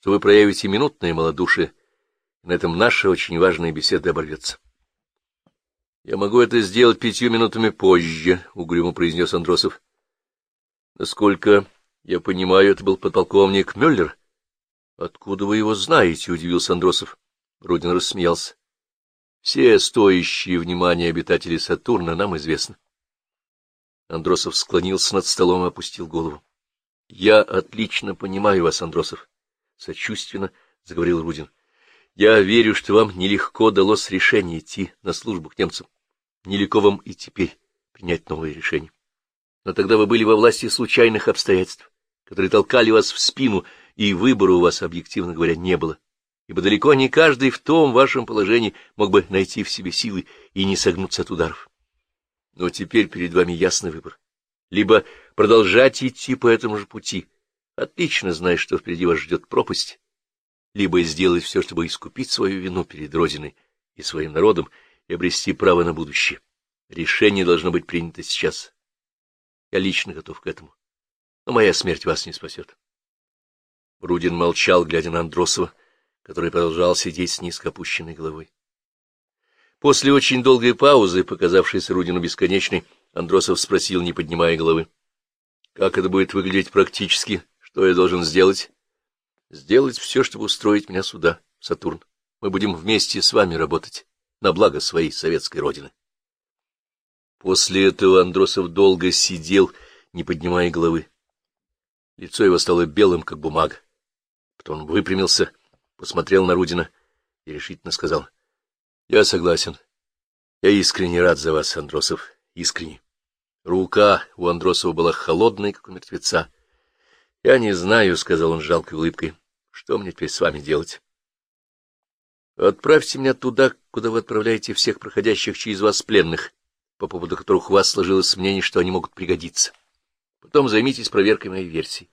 что вы проявите минутное малодушие, на этом наша очень важная беседа оборвется. — Я могу это сделать пятью минутами позже, — угрюмо произнес Андросов. — Насколько я понимаю, это был подполковник Мюллер. — Откуда вы его знаете? — удивился Андросов. Рудин рассмеялся. — Все стоящие внимания обитатели Сатурна нам известны. Андросов склонился над столом и опустил голову. — Я отлично понимаю вас, Андросов, — сочувственно заговорил Рудин. — Я верю, что вам нелегко далось решение идти на службу к немцам. Нелегко вам и теперь принять новое решение. Но тогда вы были во власти случайных обстоятельств, которые толкали вас в спину, и выбора у вас, объективно говоря, не было, ибо далеко не каждый в том вашем положении мог бы найти в себе силы и не согнуться от ударов. Но теперь перед вами ясный выбор. Либо продолжать идти по этому же пути, отлично зная, что впереди вас ждет пропасть, либо сделать все, чтобы искупить свою вину перед Родиной и своим народом и обрести право на будущее. Решение должно быть принято сейчас. Я лично готов к этому. Но моя смерть вас не спасет. Рудин молчал, глядя на Андросова, который продолжал сидеть с низко опущенной головой. После очень долгой паузы, показавшейся Рудину бесконечной, Андросов спросил, не поднимая головы. — Как это будет выглядеть практически? Что я должен сделать? — Сделать все, чтобы устроить меня сюда, Сатурн. Мы будем вместе с вами работать на благо своей советской родины. После этого Андросов долго сидел, не поднимая головы. Лицо его стало белым, как бумага. Потом он выпрямился, посмотрел на Рудина и решительно сказал. — Я согласен. Я искренне рад за вас, Андросов, искренне. Рука у Андросова была холодной, как у мертвеца. — Я не знаю, — сказал он жалкой улыбкой, — что мне теперь с вами делать. — Отправьте меня туда, куда вы отправляете всех проходящих через вас пленных, по поводу которых у вас сложилось мнение, что они могут пригодиться. Потом займитесь проверкой моей версии.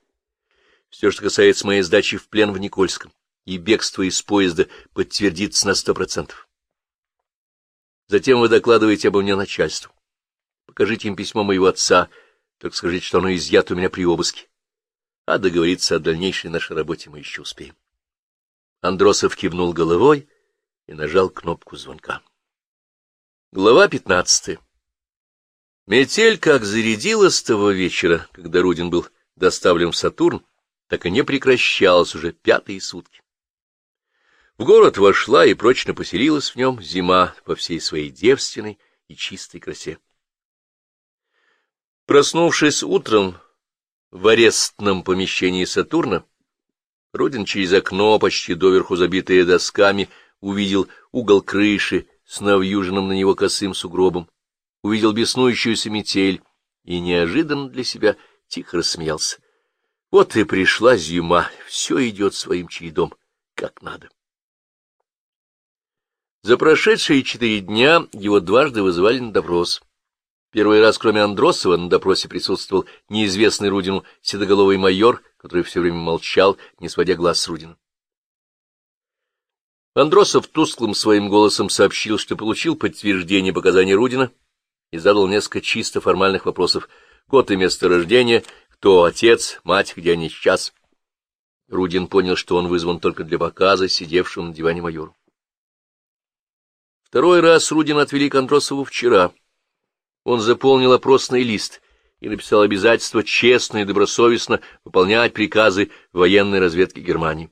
Все, что касается моей сдачи в плен в Никольском и бегства из поезда, подтвердится на сто процентов. Затем вы докладываете обо мне начальству. Покажите им письмо моего отца, так скажите, что оно изъято у меня при обыске. А договориться о дальнейшей нашей работе мы еще успеем. Андросов кивнул головой и нажал кнопку звонка. Глава пятнадцатая Метель как зарядилась с того вечера, когда Рудин был доставлен в Сатурн, так и не прекращалась уже пятые сутки. В город вошла и прочно поселилась в нем зима по всей своей девственной и чистой красе. Проснувшись утром в арестном помещении Сатурна, Родин через окно, почти доверху забитое досками, увидел угол крыши с навьюженным на него косым сугробом, увидел беснующуюся метель и неожиданно для себя тихо рассмеялся. Вот и пришла зима, все идет своим чередом, как надо. За прошедшие четыре дня его дважды вызывали на допрос. Первый раз, кроме Андросова, на допросе присутствовал неизвестный Рудину седоголовый майор, который все время молчал, не сводя глаз с Рудина. Андросов тусклым своим голосом сообщил, что получил подтверждение показаний Рудина и задал несколько чисто формальных вопросов. Год и место рождения, кто отец, мать, где они сейчас. Рудин понял, что он вызван только для показа, сидевшему на диване майору. Второй раз Рудин отвели к Андросову вчера. Он заполнил опросный лист и написал обязательство честно и добросовестно выполнять приказы военной разведки Германии.